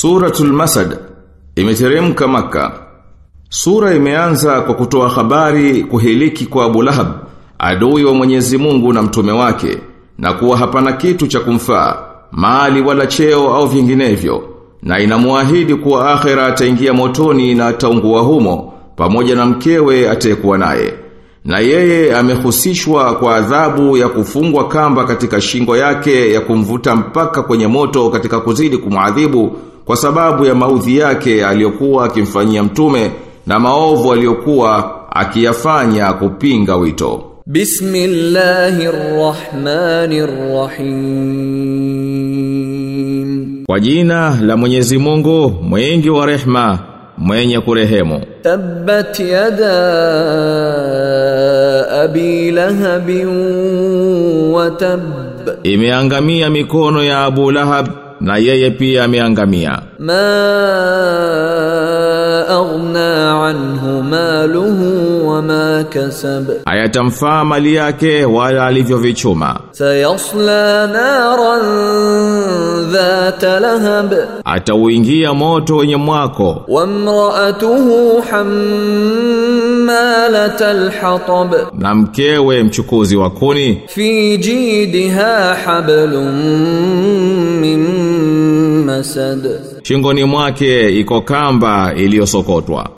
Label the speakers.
Speaker 1: Suratul Masad imeteremka maka. Sura imeanza kwa kutoa habari kuhiliki kwa Abu Lahab, adui wa Mwenyezi Mungu na mtume wake, na kuwa hapana kitu cha kumfaa, mali wala cheo au vinginevyo, na inamuahidi kuwa akhera ataingia motoni na ataungua humo, pamoja na mkewe atayekuwa naye. Na yeye amehusishwa kwa adhabu ya kufungwa kamba katika shingo yake ya kumvuta mpaka kwenye moto katika kuzidi kumwadhibu kwa sababu ya maudhi yake aliyokuwa akimfanyia mtume na maovu aliyokuwa akiyafanya kupinga wito.
Speaker 2: Bismillahirrahmanirrahim.
Speaker 1: Kwa jina la Mwenyezi Mungu, mwingi wa rehma, mwenye kurehemu.
Speaker 2: Tabbat yada abi lahabin wa tab.
Speaker 1: Imeangamia mikono ya Abu Lahab na yeye pia ameangamia.
Speaker 2: Ma aghna anhu maluhu wa ma kasab.
Speaker 1: Hayatamfaa mali yake wala alivyovichuma.
Speaker 2: Sayasla naran dhata lahab.
Speaker 1: Atauingia moto wenye mwako.
Speaker 2: Wamraatuhu hammalatal hatab.
Speaker 1: Na mkewe mchukuzi wa kuni.
Speaker 2: Fi jidha hablum min masad.
Speaker 1: Shingoni mwake iko kamba iliyosokotwa.